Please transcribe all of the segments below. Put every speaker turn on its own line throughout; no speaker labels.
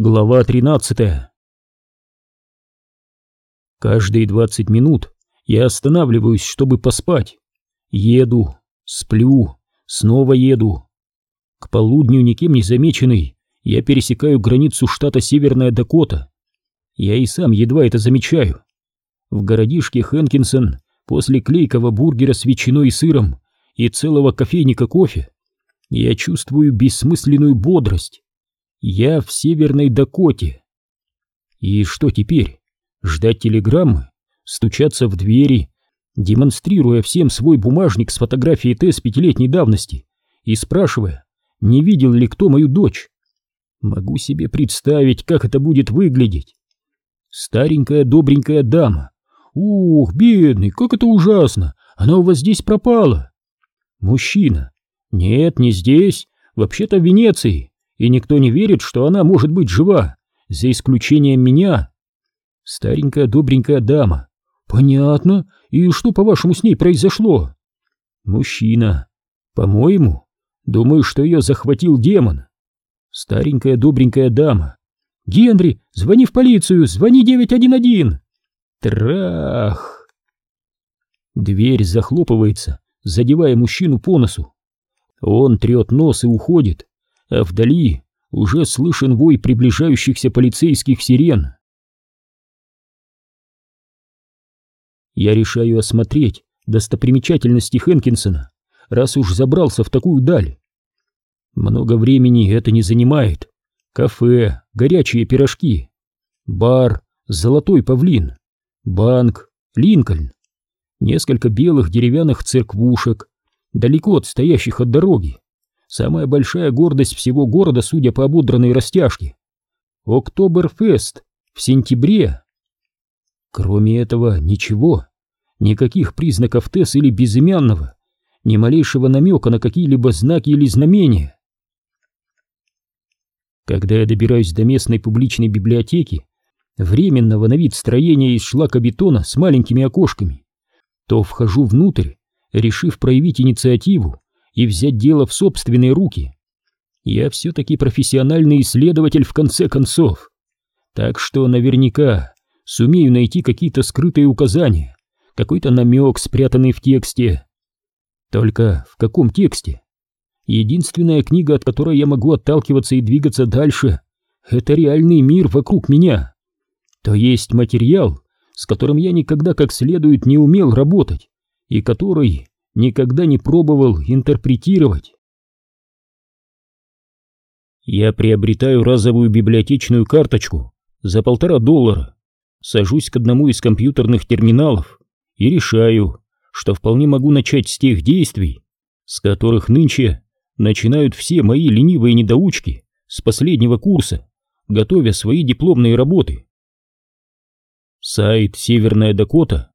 Глава 13 Каждые 20 минут я останавливаюсь, чтобы поспать. Еду, сплю, снова еду. К полудню, никем не замеченный, я пересекаю границу штата Северная Дакота. Я и сам едва это замечаю. В городишке Хэнкинсон после клейкого бургера с ветчиной и сыром и целого кофейника кофе я чувствую бессмысленную бодрость. Я в Северной Дакоте. И что теперь? Ждать телеграммы? Стучаться в двери, демонстрируя всем свой бумажник с фотографией Тесс пятилетней давности и спрашивая, не видел ли кто мою дочь? Могу себе представить, как это будет выглядеть. Старенькая добренькая дама. Ух, бедный, как это ужасно! Она у вас здесь пропала. Мужчина. Нет, не здесь. Вообще-то в Венеции и никто не верит, что она может быть жива, за исключением меня. Старенькая добренькая дама. Понятно. И что, по-вашему, с ней произошло? Мужчина. По-моему, думаю, что ее захватил демон. Старенькая добренькая дама. Генри, звони в полицию, звони 911. Трах. Дверь захлопывается, задевая мужчину по носу. Он трет нос и уходит, а вдали уже слышен вой приближающихся полицейских сирен. Я решаю осмотреть достопримечательности Хэнкинсона, раз уж забрался в такую даль. Много времени это не занимает. Кафе, горячие пирожки, бар, золотой павлин, банк, Линкольн, несколько белых деревянных церквушек, далеко отстоящих от дороги, Самая большая гордость всего города, судя по ободранной растяжке. Октоберфест в сентябре. Кроме этого, ничего. Никаких признаков ТЭС или безымянного, ни малейшего намека на какие-либо знаки или знамения. Когда я добираюсь до местной публичной библиотеки, временного на вид строения из шлакобетона с маленькими окошками, то вхожу внутрь, решив проявить инициативу и взять дело в собственные руки. Я все-таки профессиональный исследователь в конце концов. Так что наверняка сумею найти какие-то скрытые указания, какой-то намек, спрятанный в тексте. Только в каком тексте? Единственная книга, от которой я могу отталкиваться и двигаться дальше, это реальный мир вокруг меня. То есть материал, с которым я никогда как следует не умел работать, и который никогда не пробовал интерпретировать. Я приобретаю разовую библиотечную карточку за полтора доллара, сажусь к одному из компьютерных терминалов и решаю, что вполне могу начать с тех действий, с которых нынче начинают все мои ленивые недоучки с последнего курса, готовя свои дипломные работы. Сайт «Северная Дакота»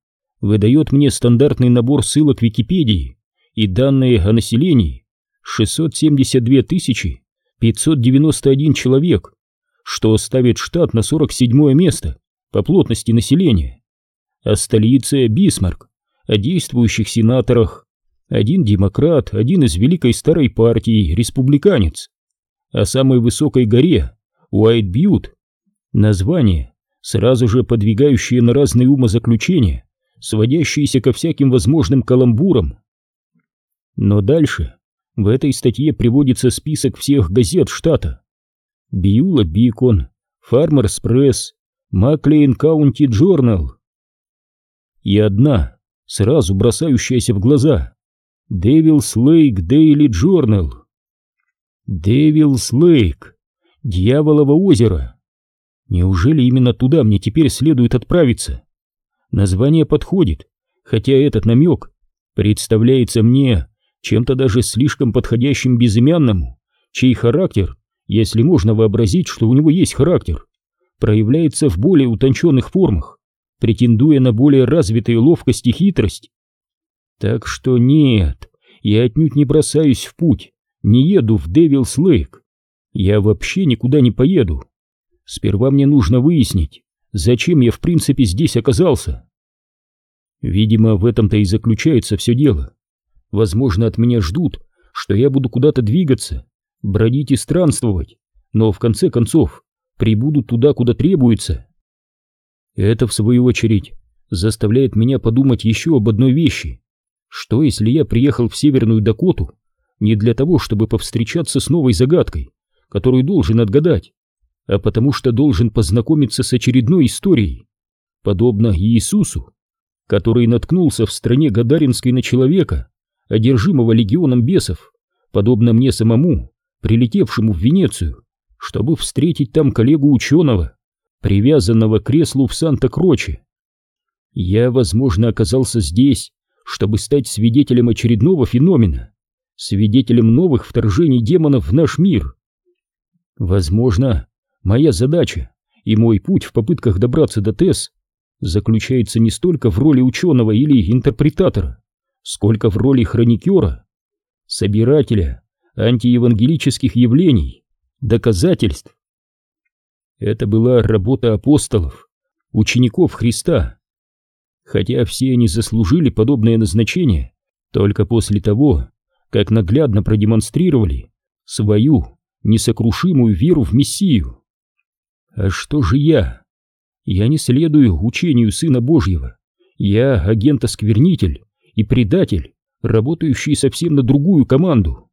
выдает мне стандартный набор ссылок Википедии и данные о населении. 672 591 человек, что ставит штат на 47 место по плотности населения. О столице Бисмарк, о действующих сенаторах, один демократ, один из великой старой партии, республиканец, о самой высокой горе, Уайт-Бьют, название, сразу же подвигающее на разные умозаключения, сводящиеся ко всяким возможным каламбурам. Но дальше в этой статье приводится список всех газет штата. Beulah Beacon, Farmers Press, McLean County Journal. И одна, сразу бросающаяся в глаза, Devils Lake Daily Journal. Devils Lake, Дьяволово озеро. Неужели именно туда мне теперь следует отправиться? Название подходит, хотя этот намек представляется мне чем-то даже слишком подходящим безымянному, чей характер, если можно вообразить, что у него есть характер, проявляется в более утонченных формах, претендуя на более развитые ловкость и хитрость. Так что нет, я отнюдь не бросаюсь в путь, не еду в Девилс Лейк. Я вообще никуда не поеду. Сперва мне нужно выяснить, Зачем я в принципе здесь оказался? Видимо, в этом-то и заключается все дело. Возможно, от меня ждут, что я буду куда-то двигаться, бродить и странствовать, но в конце концов прибудут туда, куда требуется. Это, в свою очередь, заставляет меня подумать еще об одной вещи. Что, если я приехал в Северную Дакоту не для того, чтобы повстречаться с новой загадкой, которую должен отгадать, а потому что должен познакомиться с очередной историей, подобно Иисусу, который наткнулся в стране Гадаринской на человека, одержимого легионом бесов, подобно мне самому, прилетевшему в Венецию, чтобы встретить там коллегу-ученого, привязанного к креслу в Санта-Кроче. Я, возможно, оказался здесь, чтобы стать свидетелем очередного феномена, свидетелем новых вторжений демонов в наш мир. Возможно, моя задача и мой путь в попытках добраться до ТЭС заключается не столько в роли ученого или интерпретатора, сколько в роли хроникера, собирателя антиевангелических явлений, доказательств. Это была работа апостолов, учеников Христа, хотя все они заслужили подобное назначение только после того, как наглядно продемонстрировали свою несокрушимую веру в Мессию. А что же я? Я не следую учению Сына Божьего. Я агент-осквернитель и предатель, работающий совсем на другую команду.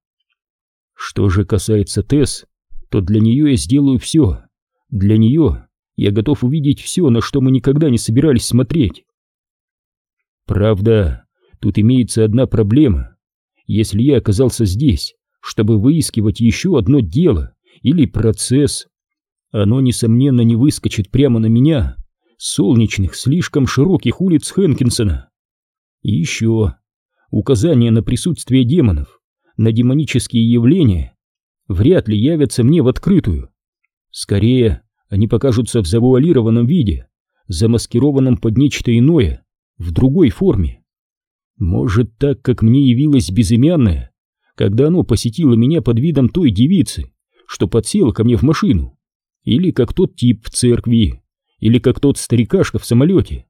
Что же касается Тесс, то для нее я сделаю все. Для нее я готов увидеть все, на что мы никогда не собирались смотреть. Правда, тут имеется одна проблема. Если я оказался здесь, чтобы выискивать еще одно дело или процесс, оно, несомненно, не выскочит прямо на меня с солнечных, слишком широких улиц Хэнкинсона. И еще указание на присутствие демонов, на демонические явления, вряд ли явятся мне в открытую. Скорее, они покажутся в завуалированном виде, замаскированном под нечто иное, в другой форме. Может, так, как мне явилось безымянное, когда оно посетило меня под видом той девицы, что подсела ко мне в машину, или как тот тип в церкви, или как тот старикашка в самолете.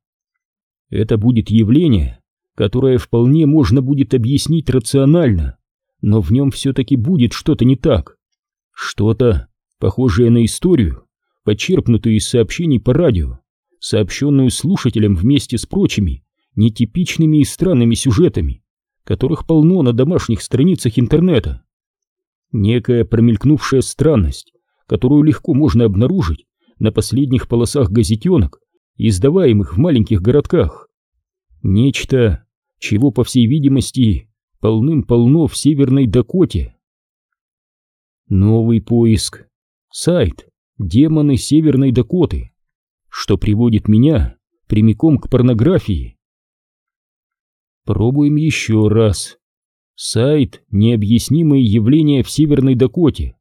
Это будет явление, которое вполне можно будет объяснить рационально, но в нем все-таки будет что-то не так. Что-то, похожее на историю, почерпнутую из сообщений по радио сообщенную слушателям вместе с прочими нетипичными и странными сюжетами, которых полно на домашних страницах интернета. Некая промелькнувшая странность, которую легко можно обнаружить на последних полосах газетенок, издаваемых в маленьких городках. Нечто, чего, по всей видимости, полным-полно в Северной Дакоте. Новый поиск. Сайт «Демоны Северной Дакоты» что приводит меня прямиком к порнографии. Пробуем еще раз. Сайт «Необъяснимые явления в Северной Дакоте».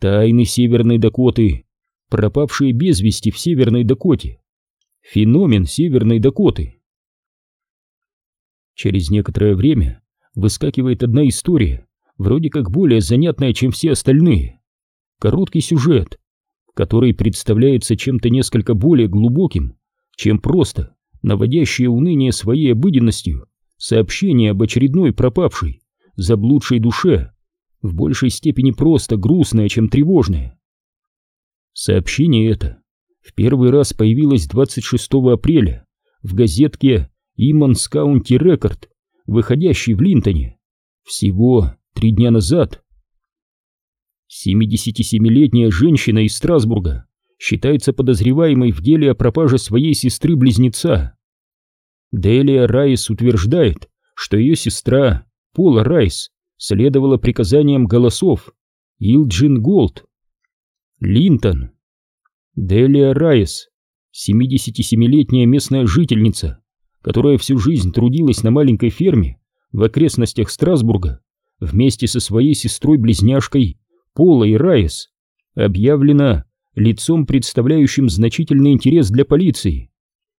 Тайны Северной Дакоты. Пропавшие без вести в Северной Дакоте. Феномен Северной Дакоты. Через некоторое время выскакивает одна история, вроде как более занятная, чем все остальные. Короткий сюжет, который представляется чем-то несколько более глубоким, чем просто наводящее уныние своей обыденностью сообщение об очередной пропавшей, заблудшей душе, в большей степени просто грустное, чем тревожное. Сообщение это в первый раз появилось 26 апреля в газетке «Иманс Каунти Рекорд», выходящей в Линтоне, всего три дня назад. 77-летняя женщина из Страсбурга считается подозреваемой в деле о пропаже своей сестры-близнеца. Делия Райс утверждает, что ее сестра, Пола Райс, следовала приказаниям голосов Илджин Голд. Линтон. Делия Райс, 77-летняя местная жительница, которая всю жизнь трудилась на маленькой ферме в окрестностях Страсбурга вместе со своей сестрой-близняшкой Пола и Райс объявлена лицом, представляющим значительный интерес для полиции.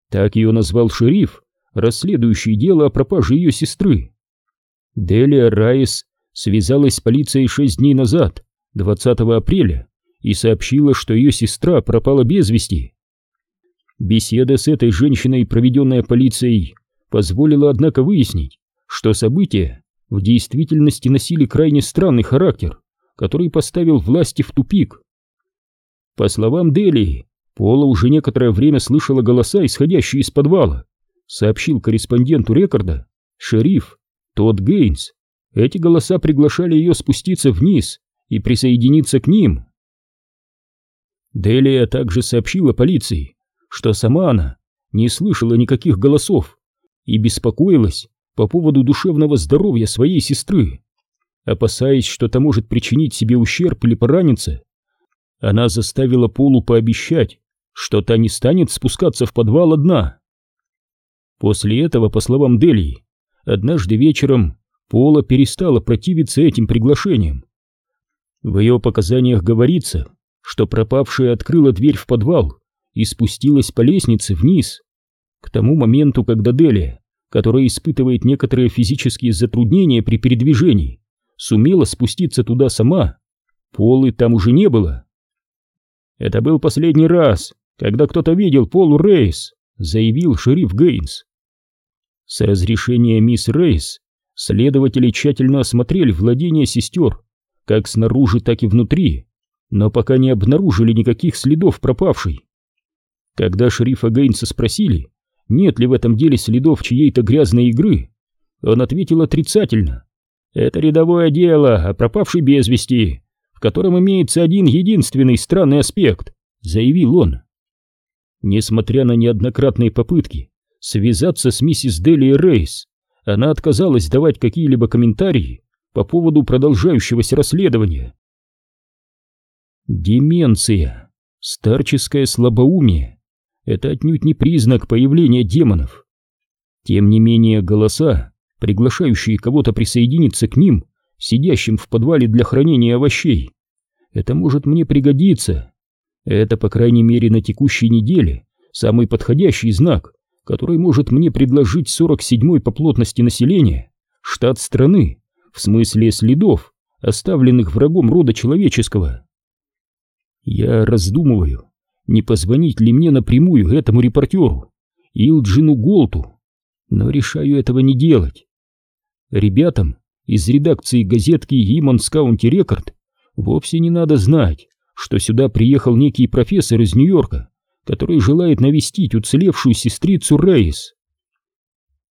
Так ее назвал шериф, расследующий дело о пропаже ее сестры. Делия Райс связалась с полицией шесть дней назад, 20 апреля, и сообщила, что ее сестра пропала без вести. Беседа с этой женщиной, проведенная полицией, позволила, однако, выяснить, что события в действительности носили крайне странный характер который поставил власти в тупик. По словам Дели, Пола уже некоторое время слышала голоса, исходящие из подвала, сообщил корреспонденту рекорда шериф Тодд Гейнс. Эти голоса приглашали ее спуститься вниз и присоединиться к ним. Делия также сообщила полиции, что сама она не слышала никаких голосов и беспокоилась по поводу душевного здоровья своей сестры. Опасаясь, что та может причинить себе ущерб или пораниться, она заставила Полу пообещать, что та не станет спускаться в подвал одна. После этого, по словам Делии, однажды вечером Пола перестала противиться этим приглашениям. В ее показаниях говорится, что пропавшая открыла дверь в подвал и спустилась по лестнице вниз. К тому моменту, когда Делия, которая испытывает некоторые физические затруднения при передвижении, сумела спуститься туда сама, Полы там уже не было. «Это был последний раз, когда кто-то видел Полу Рейс», заявил шериф Гейнс. С разрешения мисс Рейс следователи тщательно осмотрели владение сестер, как снаружи, так и внутри, но пока не обнаружили никаких следов пропавшей. Когда шерифа Гейнса спросили, нет ли в этом деле следов чьей-то грязной игры, он ответил отрицательно. «Это рядовое дело о пропавшей без вести, в котором имеется один единственный странный аспект», — заявил он. Несмотря на неоднократные попытки связаться с миссис Дели Рейс, она отказалась давать какие-либо комментарии по поводу продолжающегося расследования. Деменция, старческое слабоумие — это отнюдь не признак появления демонов. Тем не менее, голоса, приглашающие кого-то присоединиться к ним, сидящим в подвале для хранения овощей, это может мне пригодиться. Это, по крайней мере, на текущей неделе самый подходящий знак, который может мне предложить 47-й по плотности населения штат страны, в смысле следов, оставленных врагом рода человеческого. Я раздумываю, не позвонить ли мне напрямую этому репортеру, Илджину Голту, но решаю этого не делать. Ребятам из редакции газетки Иманс Каунти Рекорд вовсе не надо знать, что сюда приехал некий профессор из Нью-Йорка, который желает навестить уцелевшую сестрицу Рейс.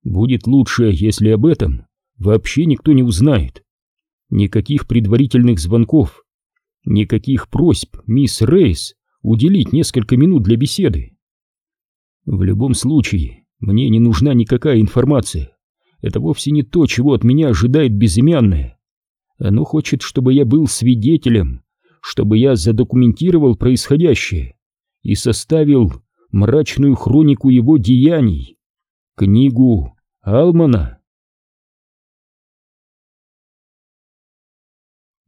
Будет лучше, если об этом вообще никто не узнает. Никаких предварительных звонков, никаких просьб мисс Рейс уделить несколько минут для беседы. В любом случае, мне не нужна никакая информация. Это вовсе не то, чего от меня ожидает безымянное. Оно хочет, чтобы я был свидетелем, чтобы я задокументировал происходящее и составил мрачную хронику его деяний, книгу Алмана.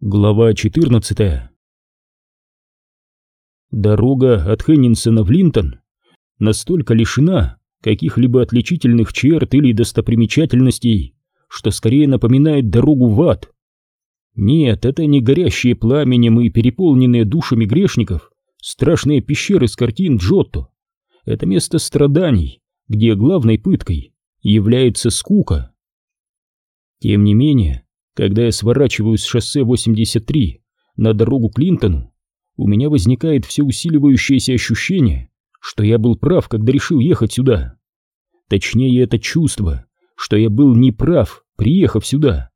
Глава 14 Дорога от Хеннинсона в Линтон настолько лишена каких-либо отличительных черт или достопримечательностей, что скорее напоминает дорогу в ад. Нет, это не горящие пламенем и переполненные душами грешников, страшные пещеры с картин Джотто. Это место страданий, где главной пыткой является скука. Тем не менее, когда я сворачиваю с шоссе 83 на дорогу Клинтону, у меня возникает все усиливающееся ощущение, что я был прав, когда решил ехать сюда. Точнее, это чувство, что я был неправ, приехав сюда.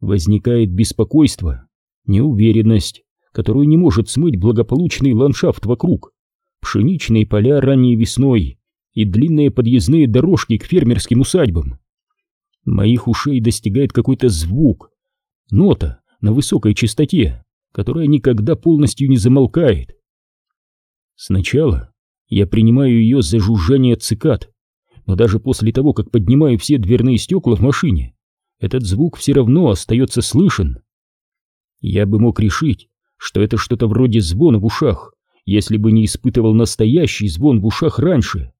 Возникает беспокойство, неуверенность, которую не может смыть благополучный ландшафт вокруг, пшеничные поля ранней весной и длинные подъездные дорожки к фермерским усадьбам. Моих ушей достигает какой-то звук, нота на высокой частоте, которая никогда полностью не замолкает. Сначала я принимаю ее за жужжание цикад, но даже после того, как поднимаю все дверные стекла в машине, этот звук все равно остается слышен. Я бы мог решить, что это что-то вроде звона в ушах, если бы не испытывал настоящий звон в ушах раньше.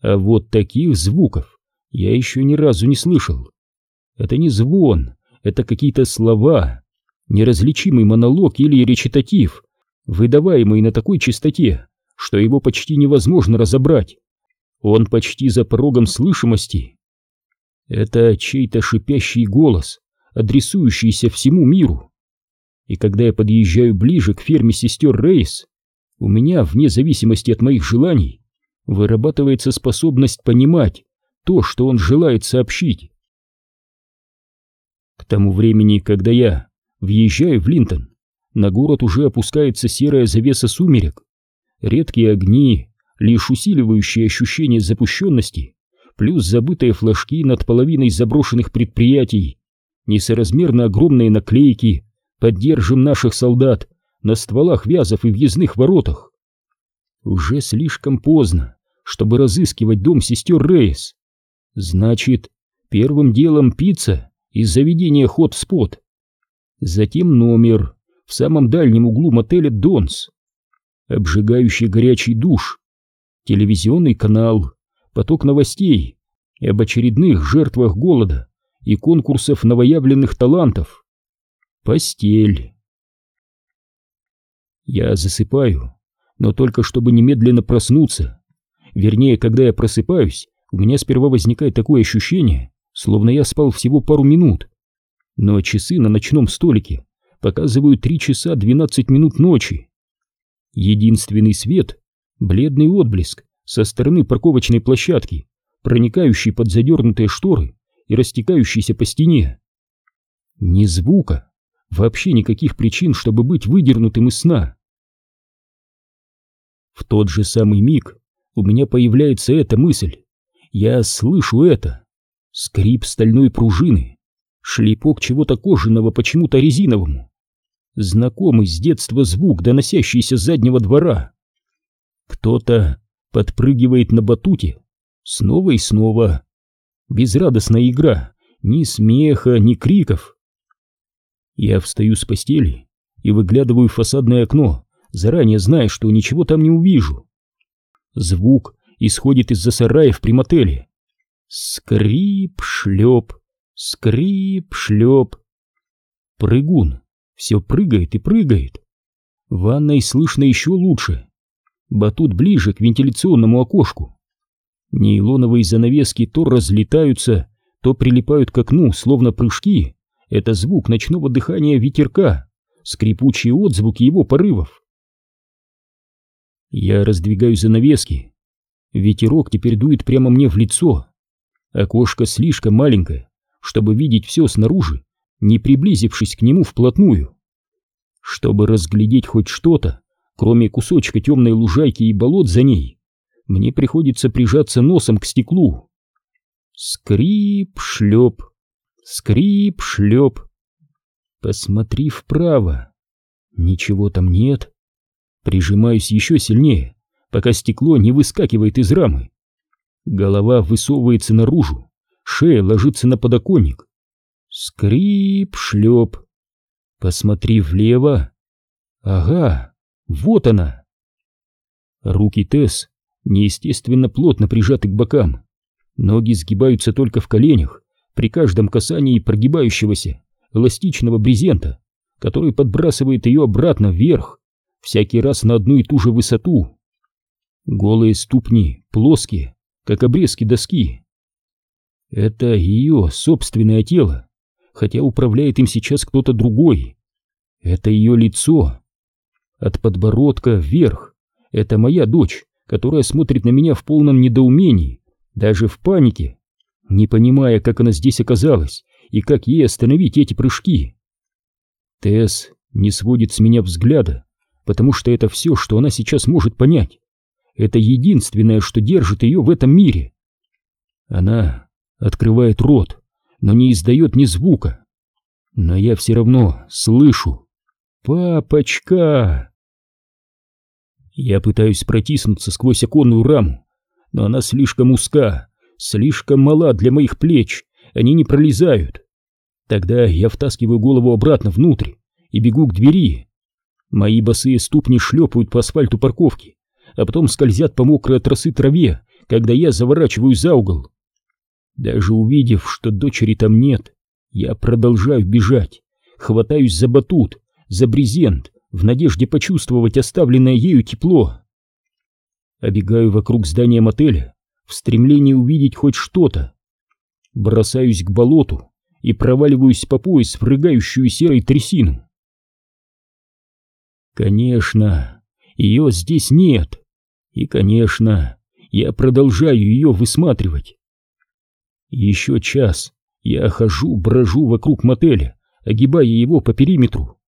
А вот таких звуков я еще ни разу не слышал. Это не звон, это какие-то слова, неразличимый монолог или речитатив, выдаваемый на такой частоте, что его почти невозможно разобрать. Он почти за порогом слышимости. Это чей-то шипящий голос, адресующийся всему миру. И когда я подъезжаю ближе к ферме сестер Рейс, у меня, вне зависимости от моих желаний, вырабатывается способность понимать то, что он желает сообщить. К тому времени, когда я въезжаю в Линтон, на город уже опускается серая завеса сумерек. Редкие огни, лишь усиливающие ощущение запущенности, плюс забытые флажки над половиной заброшенных предприятий, несоразмерно огромные наклейки «Поддержим наших солдат» на стволах вязов и въездных воротах. Уже слишком поздно, чтобы разыскивать дом сестер Рейс. Значит, первым делом пицца из заведения хот-спот. Затем номер в самом дальнем углу мотеля «Донс». Обжигающий горячий душ, телевизионный канал, поток новостей об очередных жертвах голода и конкурсов новоявленных талантов. Постель. Я засыпаю, но только чтобы немедленно проснуться. Вернее, когда я просыпаюсь, у меня сперва возникает такое ощущение, словно я спал всего пару минут. Но часы на ночном столике показывают 3 часа 12 минут ночи. Единственный свет — бледный отблеск со стороны парковочной площадки, проникающий под задернутые шторы и растекающийся по стене. Ни звука, вообще никаких причин, чтобы быть выдернутым из сна. В тот же самый миг у меня появляется эта мысль. Я слышу это. Скрип стальной пружины, шлепок чего-то кожаного почему-то резиновому. Знакомый с детства звук, доносящийся с заднего двора. Кто-то подпрыгивает на батуте снова и снова. Безрадостная игра, ни смеха, ни криков. Я встаю с постели и выглядываю в фасадное окно, заранее зная, что ничего там не увижу. Звук исходит из-за сараев при мотеле. Скрип-шлеп, скрип-шлеп. Прыгун все прыгает и прыгает. В ванной слышно еще лучше. Батут ближе к вентиляционному окошку. Нейлоновые занавески то разлетаются, то прилипают к окну, словно прыжки. Это звук ночного дыхания ветерка, скрипучие отзвуки его порывов. Я раздвигаю занавески. Ветерок теперь дует прямо мне в лицо. Окошко слишком маленькое, чтобы видеть все снаружи, не приблизившись к нему вплотную. Чтобы разглядеть хоть что-то, кроме кусочка темной лужайки и болот за ней, мне приходится прижаться носом к стеклу. Скрип-шлеп, скрип-шлеп. Посмотри вправо. Ничего там нет. Прижимаюсь еще сильнее, пока стекло не выскакивает из рамы. Голова высовывается наружу, шея ложится на подоконник. Скрип-шлеп. Посмотри влево. Ага, вот она. Руки Тесс неестественно плотно прижаты к бокам. Ноги сгибаются только в коленях при каждом касании прогибающегося эластичного брезента, который подбрасывает ее обратно вверх, всякий раз на одну и ту же высоту. Голые ступни плоские, как обрезки доски. Это ее собственное тело, хотя управляет им сейчас кто-то другой. Это ее лицо. От подбородка вверх. Это моя дочь, которая смотрит на меня в полном недоумении, даже в панике, не понимая, как она здесь оказалась и как ей остановить эти прыжки. Тесс не сводит с меня взгляда, потому что это все, что она сейчас может понять. Это единственное, что держит ее в этом мире. Она открывает рот, но не издает ни звука. Но я все равно слышу. «Папочка!» Я пытаюсь протиснуться сквозь оконную раму, но она слишком узка, слишком мала для моих плеч, они не пролезают. Тогда я втаскиваю голову обратно внутрь и бегу к двери. Мои босые ступни шлепают по асфальту парковки, а потом скользят по мокрой от росы траве, когда я заворачиваю за угол. Даже увидев, что дочери там нет, я продолжаю бежать, хватаюсь за батут, за брезент, в надежде почувствовать оставленное ею тепло. Обегаю вокруг здания мотеля в стремлении увидеть хоть что-то. Бросаюсь к болоту и проваливаюсь по пояс в рыгающую серой трясину. Конечно, ее здесь нет. И, конечно, я продолжаю ее высматривать. Еще час я хожу, брожу вокруг мотеля, огибая его по периметру.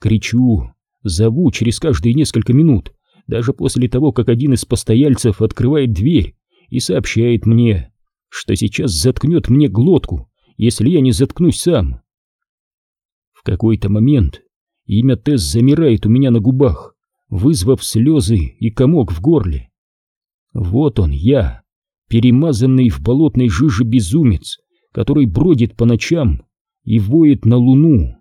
Кричу, зову через каждые несколько минут, даже после того, как один из постояльцев открывает дверь и сообщает мне, что сейчас заткнет мне глотку, если я не заткнусь сам. В какой-то момент имя Тесс замирает у меня на губах, вызвав слезы и комок в горле. Вот он, я, перемазанный в болотной жиже безумец, который бродит по ночам и воет на луну.